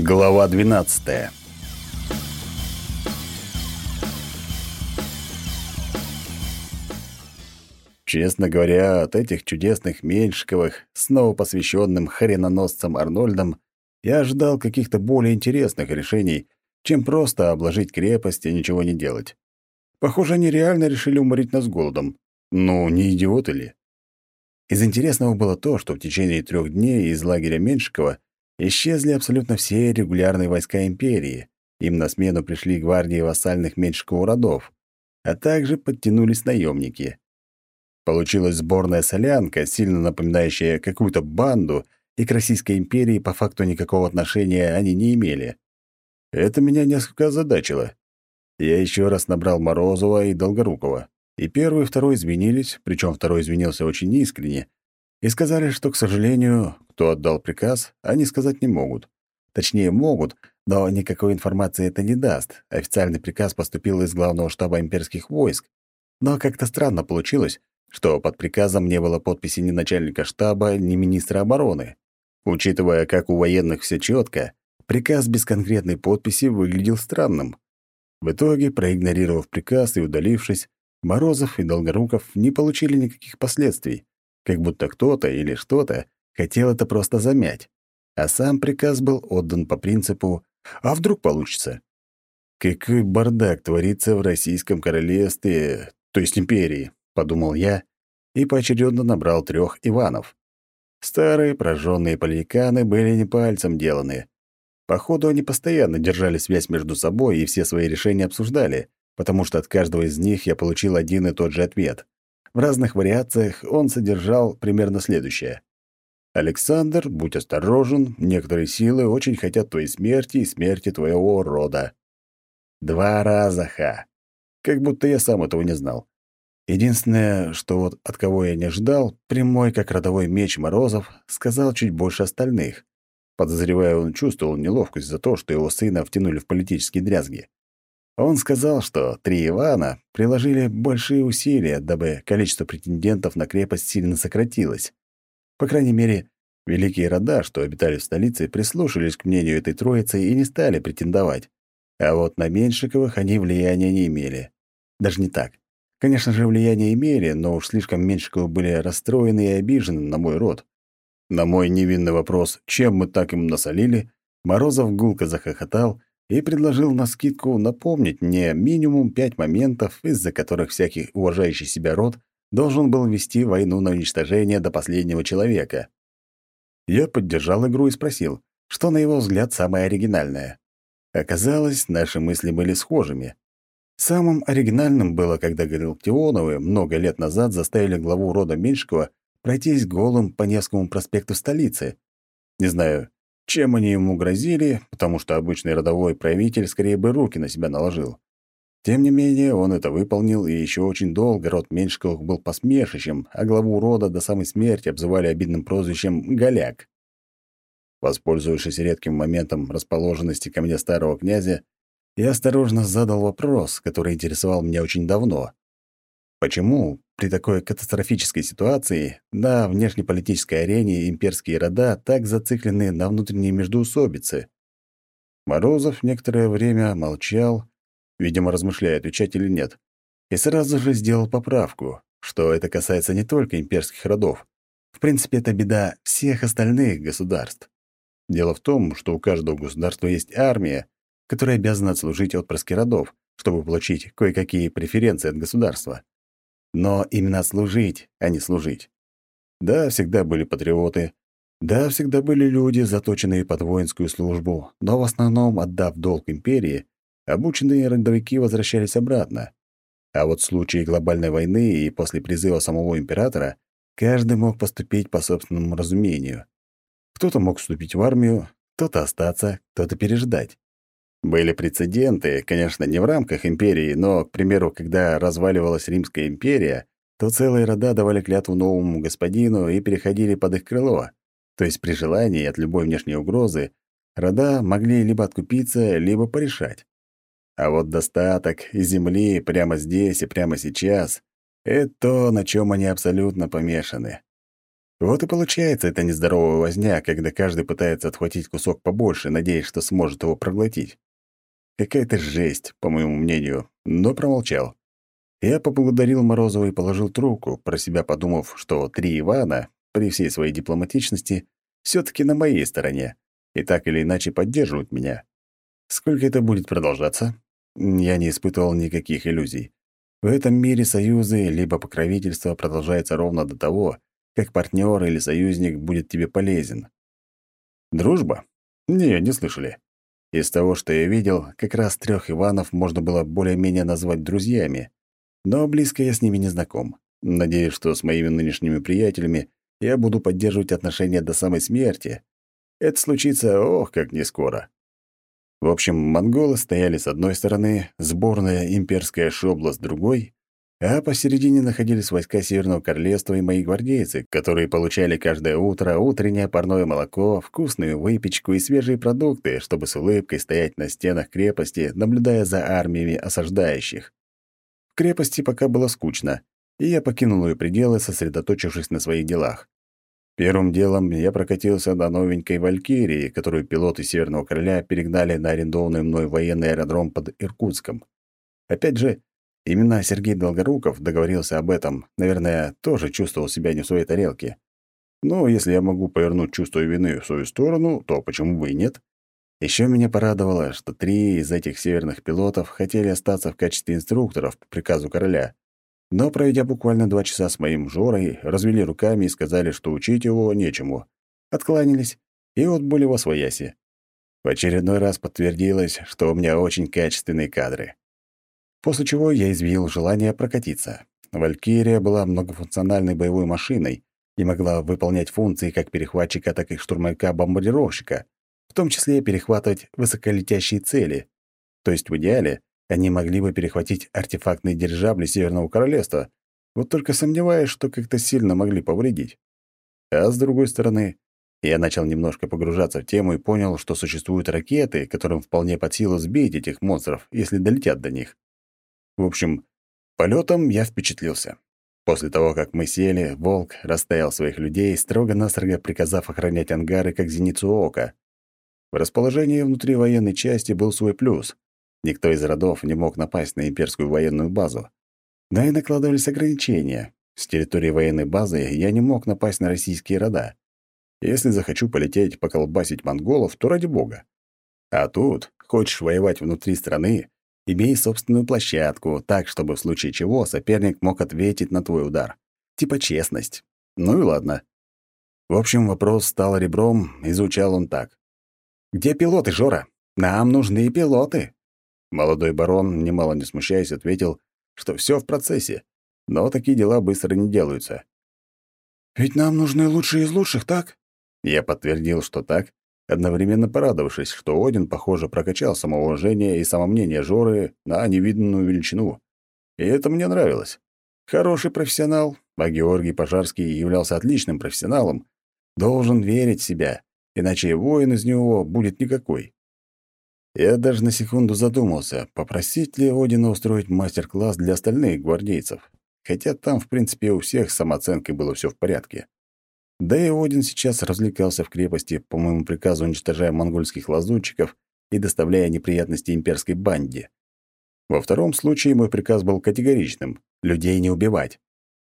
Глава 12. Честно говоря, от этих чудесных Меньшиковых, снова посвященным хреноносцам Арнольдом, я ожидал каких-то более интересных решений, чем просто обложить крепость и ничего не делать. Похоже, они реально решили уморить нас голодом. Ну, не идиоты ли? Из интересного было то, что в течение трех дней из лагеря Меньшикова Исчезли абсолютно все регулярные войска империи. Им на смену пришли гвардии вассальных Меньшикову родов, а также подтянулись наемники. Получилась сборная солянка, сильно напоминающая какую-то банду, и к Российской империи по факту никакого отношения они не имели. Это меня несколько озадачило. Я еще раз набрал Морозова и Долгорукова. И первый и второй извинились, причем второй извинился очень искренне, и сказали, что, к сожалению, кто отдал приказ, они сказать не могут. Точнее, могут, но никакой информации это не даст. Официальный приказ поступил из главного штаба имперских войск. Но как-то странно получилось, что под приказом не было подписи ни начальника штаба, ни министра обороны. Учитывая, как у военных все четко, приказ без конкретной подписи выглядел странным. В итоге, проигнорировав приказ и удалившись, Морозов и Долгоруков не получили никаких последствий как будто кто-то или что-то хотел это просто замять. А сам приказ был отдан по принципу «А вдруг получится?». «Какой бардак творится в Российском королевстве, то есть империи», — подумал я и поочередно набрал трех Иванов. Старые прожженные поликаны были не пальцем деланы. Походу, они постоянно держали связь между собой и все свои решения обсуждали, потому что от каждого из них я получил один и тот же ответ. В разных вариациях он содержал примерно следующее. «Александр, будь осторожен, некоторые силы очень хотят твоей смерти и смерти твоего рода». Два раза, ха. Как будто я сам этого не знал. Единственное, что вот от кого я не ждал, прямой, как родовой меч Морозов, сказал чуть больше остальных. Подозревая, он чувствовал неловкость за то, что его сына втянули в политические дрязги. Он сказал, что три Ивана приложили большие усилия, дабы количество претендентов на крепость сильно сократилось. По крайней мере, великие рода, что обитали в столице, прислушались к мнению этой троицы и не стали претендовать. А вот на Меньшиковых они влияния не имели. Даже не так. Конечно же, влияние имели, но уж слишком Меньшиковы были расстроены и обижены на мой род. На мой невинный вопрос, чем мы так им насолили, Морозов гулко захохотал и предложил на скидку напомнить мне минимум пять моментов, из-за которых всякий уважающий себя род должен был вести войну на уничтожение до последнего человека. Я поддержал игру и спросил, что, на его взгляд, самое оригинальное. Оказалось, наши мысли были схожими. Самым оригинальным было, когда Галактионовы много лет назад заставили главу рода Меньшикова пройтись голым по Невскому проспекту столицы. Не знаю, чем они ему грозили, потому что обычный родовой правитель скорее бы руки на себя наложил. Тем не менее, он это выполнил, и еще очень долго род Меньшиковых был посмешищем, а главу рода до самой смерти обзывали обидным прозвищем «Голяк». Воспользовавшись редким моментом расположенности ко мне старого князя, я осторожно задал вопрос, который интересовал меня очень давно. Почему при такой катастрофической ситуации на внешнеполитической арене имперские рода так зациклены на внутренней междоусобице? Морозов некоторое время молчал, видимо, размышляя, отвечать или нет, и сразу же сделал поправку, что это касается не только имперских родов. В принципе, это беда всех остальных государств. Дело в том, что у каждого государства есть армия, которая обязана отслужить отпрыски родов, чтобы получить кое-какие преференции от государства. Но именно служить, а не служить. Да, всегда были патриоты. Да, всегда были люди, заточенные под воинскую службу, но в основном, отдав долг империи, обученные родовики возвращались обратно. А вот в случае глобальной войны и после призыва самого императора каждый мог поступить по собственному разумению. Кто-то мог вступить в армию, кто-то остаться, кто-то переждать. Были прецеденты, конечно, не в рамках империи, но, к примеру, когда разваливалась Римская империя, то целые рода давали клятву новому господину и переходили под их крыло. То есть при желании от любой внешней угрозы рода могли либо откупиться, либо порешать. А вот достаток и земли прямо здесь и прямо сейчас — это то, на чем они абсолютно помешаны. Вот и получается эта нездоровая возня, когда каждый пытается отхватить кусок побольше, надеясь, что сможет его проглотить. Какая-то жесть, по моему мнению, но промолчал. Я поблагодарил Морозова и положил трубку, про себя подумав, что три Ивана, при всей своей дипломатичности, все таки на моей стороне и так или иначе поддерживают меня. Сколько это будет продолжаться? Я не испытывал никаких иллюзий. В этом мире союзы либо покровительство продолжается ровно до того, как партнер или союзник будет тебе полезен. Дружба? Не, не слышали. Из того, что я видел, как раз трех Иванов можно было более-менее назвать друзьями. Но близко я с ними не знаком. Надеюсь, что с моими нынешними приятелями я буду поддерживать отношения до самой смерти. Это случится, ох, как не скоро. В общем, монголы стояли с одной стороны, сборная имперская шобла с другой, а посередине находились войска Северного Королевства и мои гвардейцы, которые получали каждое утро утреннее парное молоко, вкусную выпечку и свежие продукты, чтобы с улыбкой стоять на стенах крепости, наблюдая за армиями осаждающих. В крепости пока было скучно, и я покинул ее пределы, сосредоточившись на своих делах. Первым делом я прокатился до новенькой «Валькирии», которую пилоты Северного Короля перегнали на арендованный мной военный аэродром под Иркутском. Опять же, именно Сергей Долгоруков договорился об этом, наверное, тоже чувствовал себя не в своей тарелке. Но если я могу повернуть чувство вины в свою сторону, то почему бы и нет? Еще меня порадовало, что три из этих северных пилотов хотели остаться в качестве инструкторов по приказу короля. Но, проведя буквально два часа с моим Жорой, развели руками и сказали, что учить его нечему. Откланялись и отбыли во свояси. В очередной раз подтвердилось, что у меня очень качественные кадры. После чего я извил желание прокатиться. «Валькирия» была многофункциональной боевой машиной и могла выполнять функции как перехватчика, так и штурмовика-бомбардировщика, в том числе перехватывать высоколетящие цели. То есть в идеале они могли бы перехватить артефактные дирижабли Северного Королевства, вот только сомневаюсь, что как-то сильно могли повредить. А с другой стороны, я начал немножко погружаться в тему и понял, что существуют ракеты, которым вполне под силу сбить этих монстров, если долетят до них. В общем, полетом я впечатлился. После того, как мы сели, Волк расставил своих людей, строго-настрого приказав охранять ангары как зеницу ока. В расположении внутри военной части был свой плюс. Никто из родов не мог напасть на имперскую военную базу. Да и накладывались ограничения. С территории военной базы я не мог напасть на российские рода. Если захочу полететь поколбасить монголов, то ради бога. А тут, хочешь воевать внутри страны, имей собственную площадку, так, чтобы в случае чего соперник мог ответить на твой удар. Типа честность. Ну и ладно. В общем, вопрос стал ребром, изучал он так. «Где пилоты, Жора? Нам нужны пилоты!» Молодой барон, немало не смущаясь, ответил, что все в процессе, но такие дела быстро не делаются. «Ведь нам нужны лучшие из лучших, так?» Я подтвердил, что так, одновременно порадовавшись, что Один, похоже, прокачал самоуважение и самомнение Жоры на невиданную величину. И это мне нравилось. Хороший профессионал, а Георгий Пожарский являлся отличным профессионалом, должен верить в себя, иначе воин из него будет никакой. Я даже на секунду задумался, попросить ли Одина устроить мастер-класс для остальных гвардейцев. Хотя там, в принципе, у всех с самооценкой было все в порядке. Да и Один сейчас развлекался в крепости, по моему приказу уничтожая монгольских лазутчиков и доставляя неприятности имперской банде. Во втором случае мой приказ был категоричным — людей не убивать.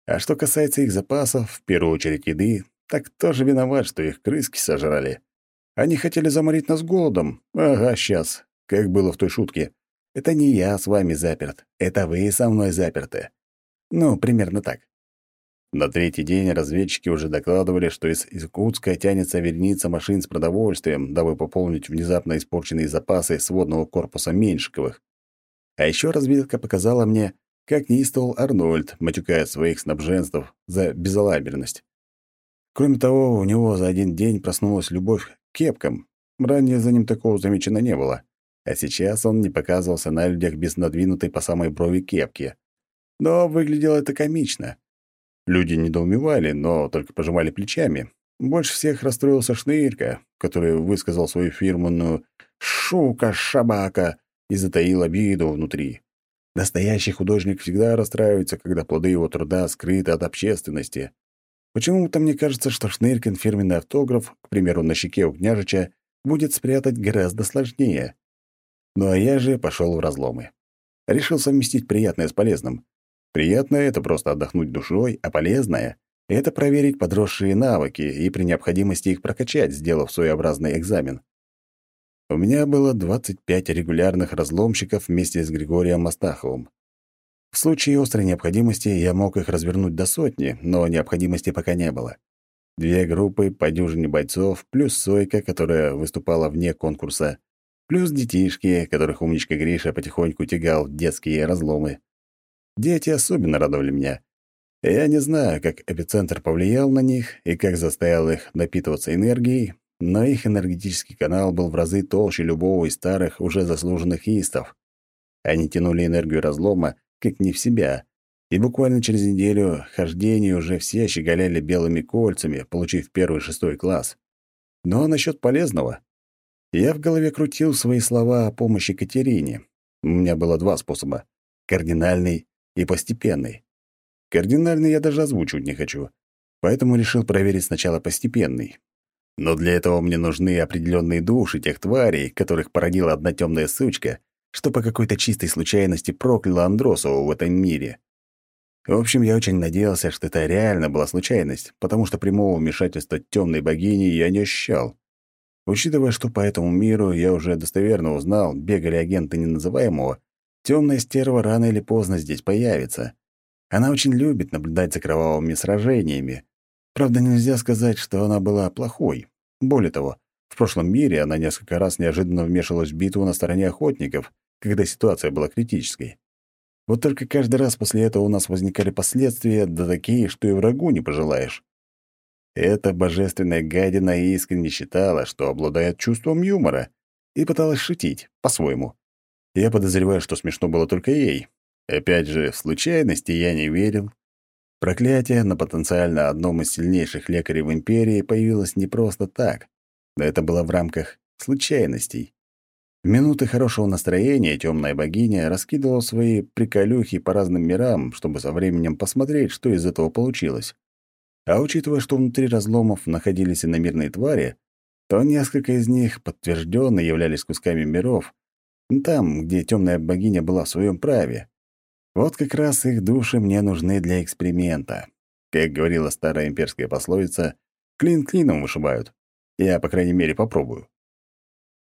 А что касается их запасов, в первую очередь еды, так тоже виноват, что их крыски сожрали. Они хотели заморить нас голодом. Ага, сейчас. Как было в той шутке. Это не я с вами заперт. Это вы со мной заперты. Ну, примерно так. На третий день разведчики уже докладывали, что из Иркутска тянется вереница машин с продовольствием, дабы пополнить внезапно испорченные запасы сводного корпуса Меньшиковых. А еще разведка показала мне, как неистовал Арнольд, матюкая своих снабженцев за безалаберность. Кроме того, у него за один день проснулась любовь кепкам. Ранее за ним такого замечено не было. А сейчас он не показывался на людях без надвинутой по самой брови кепки. Но выглядело это комично. Люди недоумевали, но только пожимали плечами. Больше всех расстроился Шнырька, который высказал свою фирменную «шука-шабака» и затаил обиду внутри. Настоящий художник всегда расстраивается, когда плоды его труда скрыты от общественности. Почему-то мне кажется, что Шныркин фирменный автограф, к примеру, на щеке у княжича, будет спрятать гораздо сложнее. Ну а я же пошел в разломы. Решил совместить приятное с полезным. Приятное — это просто отдохнуть душой, а полезное — это проверить подросшие навыки и при необходимости их прокачать, сделав своеобразный экзамен. У меня было 25 регулярных разломщиков вместе с Григорием Мастаховым. В случае острой необходимости я мог их развернуть до сотни, но необходимости пока не было. Две группы по дюжине бойцов, плюс Сойка, которая выступала вне конкурса, плюс детишки, которых умничка Гриша потихоньку тягал в детские разломы. Дети особенно радовали меня. Я не знаю, как эпицентр повлиял на них и как заставил их напитываться энергией, но их энергетический канал был в разы толще любого из старых, уже заслуженных истов. Они тянули энергию разлома, как не в себя, и буквально через неделю хождения уже все щеголяли белыми кольцами, получив первый шестой класс. Но насчет полезного. Я в голове крутил свои слова о помощи Катерине. У меня было два способа — кардинальный и постепенный. Кардинальный я даже озвучивать не хочу, поэтому решил проверить сначала постепенный. Но для этого мне нужны определенные души тех тварей, которых породила одна темная сучка, что по какой-то чистой случайности прокляла Андросову в этом мире. В общем, я очень надеялся, что это реально была случайность, потому что прямого вмешательства темной богини я не ощущал. Учитывая, что по этому миру я уже достоверно узнал, бегали агенты неназываемого, темная стерва рано или поздно здесь появится. Она очень любит наблюдать за кровавыми сражениями, Правда, нельзя сказать, что она была плохой. Более того, в прошлом мире она несколько раз неожиданно вмешивалась в битву на стороне охотников, когда ситуация была критической. Вот только каждый раз после этого у нас возникали последствия, да такие, что и врагу не пожелаешь. Эта божественная гадина искренне считала, что обладает чувством юмора, и пыталась шутить, по-своему. Я подозреваю, что смешно было только ей. Опять же, в случайности я не верил, Проклятие на потенциально одном из сильнейших лекарей в империи появилось не просто так, но это было в рамках случайностей. В минуты хорошего настроения темная богиня раскидывала свои приколюхи по разным мирам, чтобы со временем посмотреть, что из этого получилось. А учитывая, что внутри разломов находились иномирные твари, то несколько из них подтвержденно являлись кусками миров, там, где темная богиня была в своем праве. Вот как раз их души мне нужны для эксперимента. Как говорила старая имперская пословица, клин клином вышибают. Я, по крайней мере, попробую.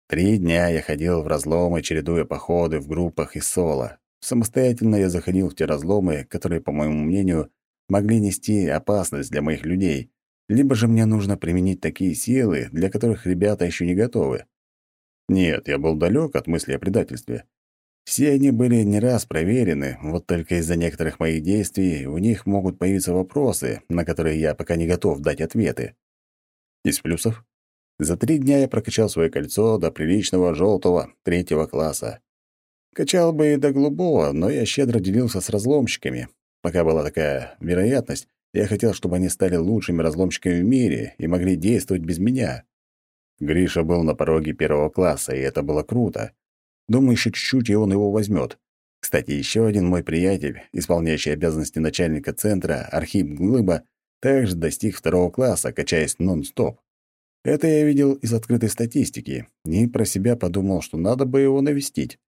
Три дня я ходил в разломы, чередуя походы в группах и соло. Самостоятельно я заходил в те разломы, которые, по моему мнению, могли нести опасность для моих людей, либо же мне нужно применить такие силы, для которых ребята еще не готовы. Нет, я был далек от мысли о предательстве. Все они были не раз проверены, вот только из-за некоторых моих действий у них могут появиться вопросы, на которые я пока не готов дать ответы. Из плюсов? За три дня я прокачал свое кольцо до приличного желтого третьего класса. Качал бы и до голубого, но я щедро делился с разломщиками. Пока была такая вероятность, я хотел, чтобы они стали лучшими разломщиками в мире и могли действовать без меня. Гриша был на пороге первого класса, и это было круто. Думаю, еще чуть-чуть, и он его возьмет. Кстати, еще один мой приятель, исполняющий обязанности начальника центра, Архип Глыба, также достиг второго класса, качаясь нон-стоп. Это я видел из открытой статистики, и про себя подумал, что надо бы его навестить.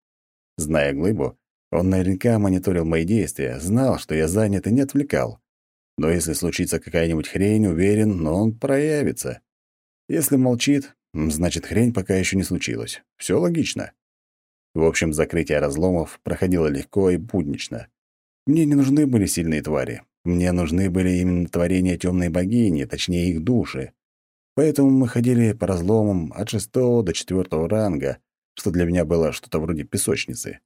Зная Глыбу, он наверняка мониторил мои действия, знал, что я занят и не отвлекал. Но если случится какая-нибудь хрень, уверен, но он проявится. Если молчит, значит, хрень пока еще не случилась. Все логично. В общем, закрытие разломов проходило легко и буднично. Мне не нужны были сильные твари. Мне нужны были именно творения темной богини, точнее их души. Поэтому мы ходили по разломам от шестого до четвертого ранга, что для меня было что-то вроде песочницы.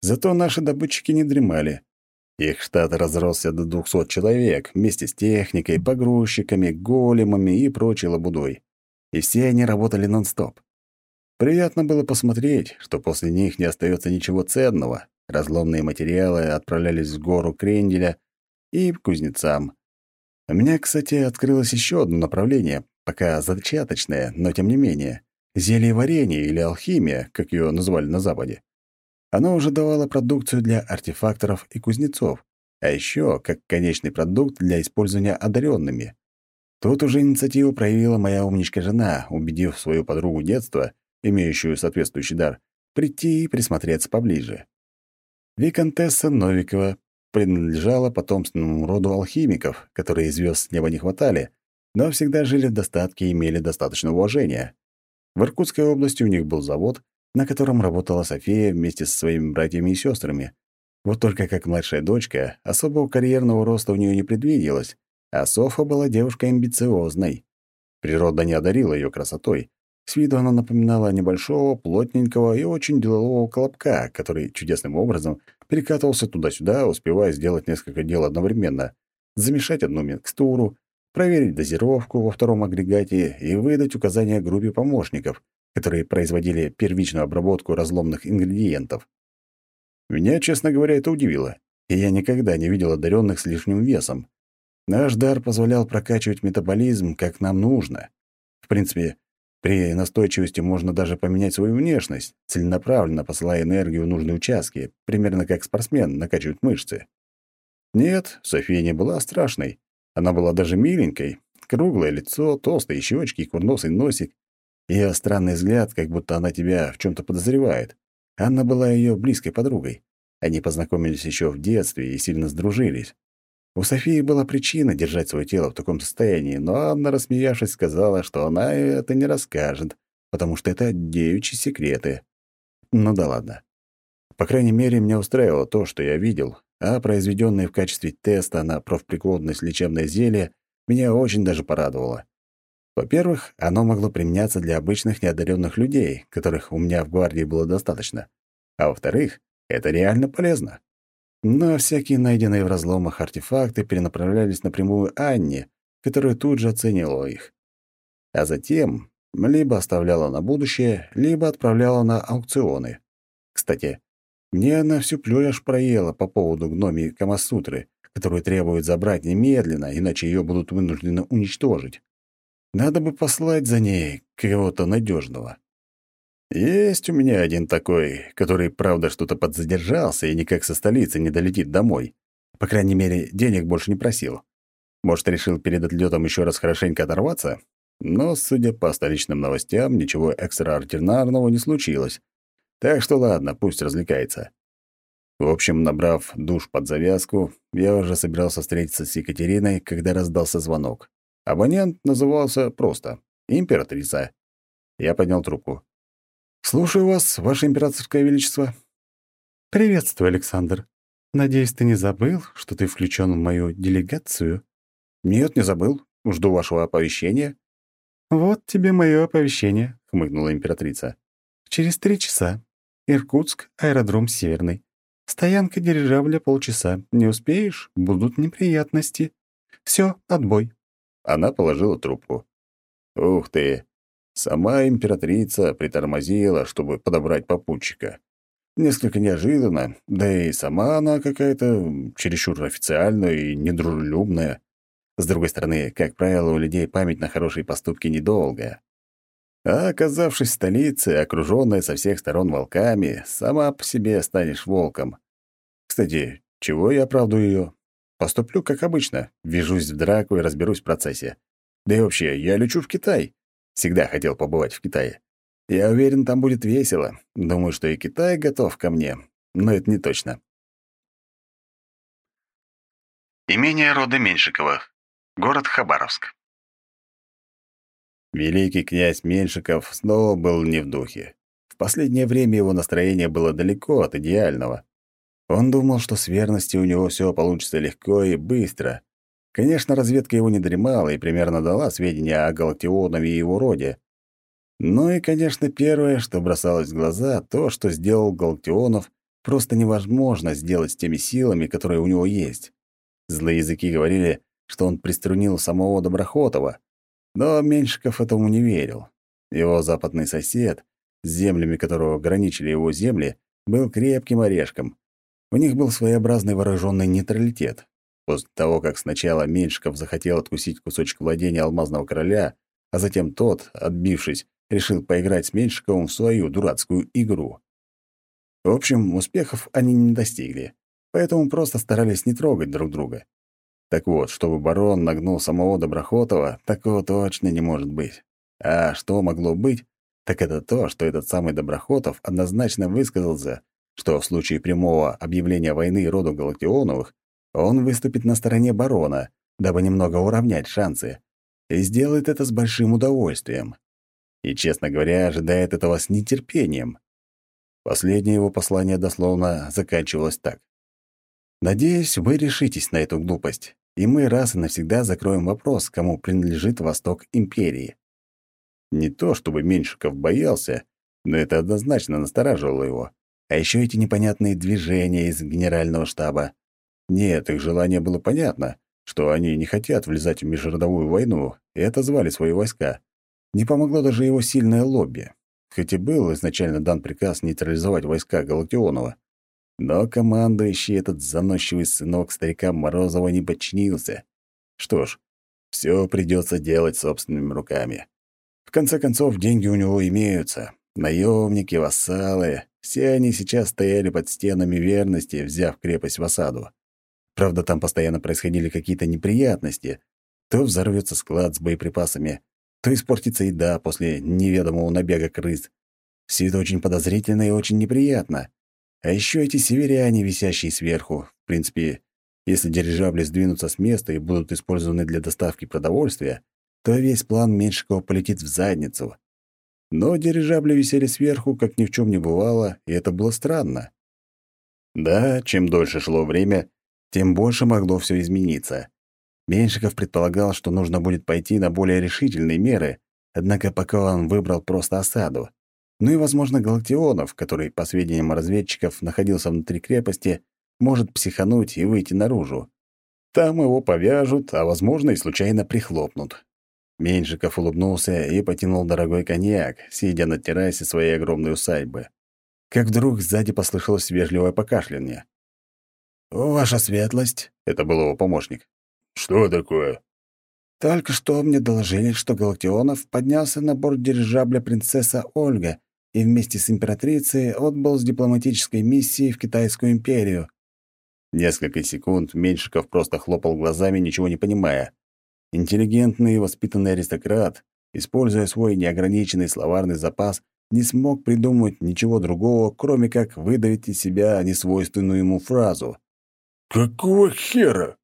Зато наши добытчики не дремали. Их штат разросся до двухсот человек, вместе с техникой, погрузчиками, големами и прочей лабудой. И все они работали нон-стоп. Приятно было посмотреть, что после них не остается ничего ценного. Разломные материалы отправлялись в гору Кренделя и к кузнецам. У меня, кстати, открылось еще одно направление, пока зачаточное, но тем не менее. Зелье варенье или алхимия, как ее называли на Западе. Оно уже давало продукцию для артефакторов и кузнецов. а еще как конечный продукт для использования одаренными. Тут уже инициативу проявила моя умничка-жена, убедив свою подругу детства, имеющую соответствующий дар, прийти и присмотреться поближе. Викантесса Новикова принадлежала потомственному роду алхимиков, которые звезд с неба не хватали, но всегда жили в достатке и имели достаточно уважения. В Иркутской области у них был завод, на котором работала София вместе со своими братьями и сестрами. Вот только как младшая дочка, особого карьерного роста у нее не предвиделось, а Софа была девушкой амбициозной. Природа не одарила ее красотой. С виду она напоминала небольшого, плотненького и очень делового колобка, который чудесным образом перекатывался туда-сюда, успевая сделать несколько дел одновременно. Замешать одну микстуру, проверить дозировку во втором агрегате и выдать указания группе помощников, которые производили первичную обработку разломных ингредиентов. Меня, честно говоря, это удивило, и я никогда не видел одаренных с лишним весом. Наш дар позволял прокачивать метаболизм, как нам нужно. В принципе, при настойчивости можно даже поменять свою внешность, целенаправленно посылая энергию в нужные участки, примерно как спортсмен накачивает мышцы. Нет, София не была страшной. Она была даже миленькой. Круглое лицо, толстые щечки, курносый носик. Ее странный взгляд, как будто она тебя в чем то подозревает. Анна была ее близкой подругой. Они познакомились еще в детстве и сильно сдружились. У Софии была причина держать свое тело в таком состоянии, но Анна, рассмеявшись, сказала, что она это не расскажет, потому что это девичьи секреты. Ну да ладно. По крайней мере, меня устраивало то, что я видел, а произведенное в качестве теста на профпригодность лечебное зелье меня очень даже порадовало. Во-первых, оно могло применяться для обычных неодаренных людей, которых у меня в гвардии было достаточно. А во-вторых, это реально полезно. Но всякие найденные в разломах артефакты перенаправлялись напрямую Анне, которая тут же оценивала их. А затем либо оставляла на будущее, либо отправляла на аукционы. Кстати, мне она всю плюшь проела по поводу гномии Камасутры, которую требуют забрать немедленно, иначе ее будут вынуждены уничтожить. Надо бы послать за ней кого-то надежного. Есть у меня один такой, который, правда, что-то подзадержался и никак со столицы не долетит домой. По крайней мере, денег больше не просил. Может, решил перед отлетом еще раз хорошенько оторваться? Но, судя по столичным новостям, ничего экстраординарного не случилось. Так что ладно, пусть развлекается. В общем, набрав душ под завязку, я уже собирался встретиться с Екатериной, когда раздался звонок. Абонент назывался просто «Императрица». Я поднял трубку. «Слушаю вас, Ваше Императорское Величество». «Приветствую, Александр. Надеюсь, ты не забыл, что ты включен в мою делегацию?» «Нет, не забыл. Жду вашего оповещения». «Вот тебе мое оповещение», — хмыкнула императрица. «Через три часа Иркутск, аэродром Северный. Стоянка дирижабля полчаса. Не успеешь — будут неприятности. Все, отбой». Она положила трубку. «Ух ты! Сама императрица притормозила, чтобы подобрать попутчика. Несколько неожиданно, да и сама она какая-то чересчур официальная и недружелюбная. С другой стороны, как правило, у людей память на хорошие поступки недолгая. А оказавшись в столице, окружённая со всех сторон волками, сама по себе станешь волком. Кстати, чего я оправдываю её? Поступлю как обычно, ввяжусь в драку и разберусь в процессе. Да и вообще, я лечу в Китай. Всегда хотел побывать в Китае. Я уверен, там будет весело. Думаю, что и Китай готов ко мне, но это не точно. Имение рода Меньшиковых. Город Хабаровск. Великий князь Меньшиков снова был не в духе. В последнее время его настроение было далеко от идеального. Он думал, что с верностью у него все получится легко и быстро. Конечно, разведка его не дремала и примерно дала сведения о Галактионове и его роде. Ну и, конечно, первое, что бросалось в глаза, то, что сделал Галактионов, просто невозможно сделать с теми силами, которые у него есть. Злые языки говорили, что он приструнил самого Доброхотова, но Меньшиков этому не верил. Его западный сосед, с землями которого граничили его земли, был крепким орешком. У них был своеобразный вооруженный нейтралитет. После того, как сначала Меньшиков захотел откусить кусочек владения алмазного короля, а затем тот, отбившись, решил поиграть с Меньшиковым в свою дурацкую игру. В общем, успехов они не достигли. поэтому просто старались не трогать друг друга. Так вот, чтобы барон нагнул самого Доброхотова, такого точно не может быть. А что могло быть, так это то, что этот самый Доброхотов однозначно высказался, что в случае прямого объявления войны роду Галактионовых он выступит на стороне барона, дабы немного уравнять шансы, и сделает это с большим удовольствием. И, честно говоря, ожидает этого с нетерпением. Последнее его послание дословно заканчивалось так. «Надеюсь, вы решитесь на эту глупость, и мы раз и навсегда закроем вопрос, кому принадлежит Восток Империи». Не то чтобы Меньшиков боялся, но это однозначно настораживало его. А еще эти непонятные движения из генерального штаба. Нет, их желание было понятно, что они не хотят влезать в межродовую войну, и отозвали свои войска. Не помогло даже его сильное лобби, хоть и был изначально дан приказ нейтрализовать войска Галактионова. Но командующий этот заносчивый сынок старика Морозова не подчинился. Что ж, все придется делать собственными руками. В конце концов, деньги у него имеются. Наемники, вассалы, все они сейчас стояли под стенами верности, взяв крепость в осаду. Правда, там постоянно происходили какие-то неприятности. То взорвется склад с боеприпасами, то испортится еда после неведомого набега крыс. Все это очень подозрительно и очень неприятно. А еще эти северяне, висящие сверху. В принципе, если дирижабли сдвинутся с места и будут использованы для доставки продовольствия, то весь план Меньшикова полетит в задницу. Но дирижабли висели сверху, как ни в чем не бывало, и это было странно. Да, чем дольше шло время, тем больше могло все измениться. Меньшиков предполагал, что нужно будет пойти на более решительные меры, однако пока он выбрал просто осаду. Ну и, возможно, Галактионов, который, по сведениям разведчиков, находился внутри крепости, может психануть и выйти наружу. Там его повяжут, а, возможно, и случайно прихлопнут. Меньшиков улыбнулся и потянул дорогой коньяк, сидя на террасе своей огромной усадьбы. Как вдруг сзади послышалось вежливое покашляние. «Ваша светлость», — это был его помощник. «Что такое?» «Только что мне доложили, что Галактионов поднялся на борт дирижабля принцесса Ольга и вместе с императрицей отбыл с дипломатической миссией в Китайскую империю». Несколько секунд Меньшиков просто хлопал глазами, ничего не понимая. Интеллигентный и воспитанный аристократ, используя свой неограниченный словарный запас, не смог придумать ничего другого, кроме как выдавить из себя несвойственную ему фразу. «Какого хера?»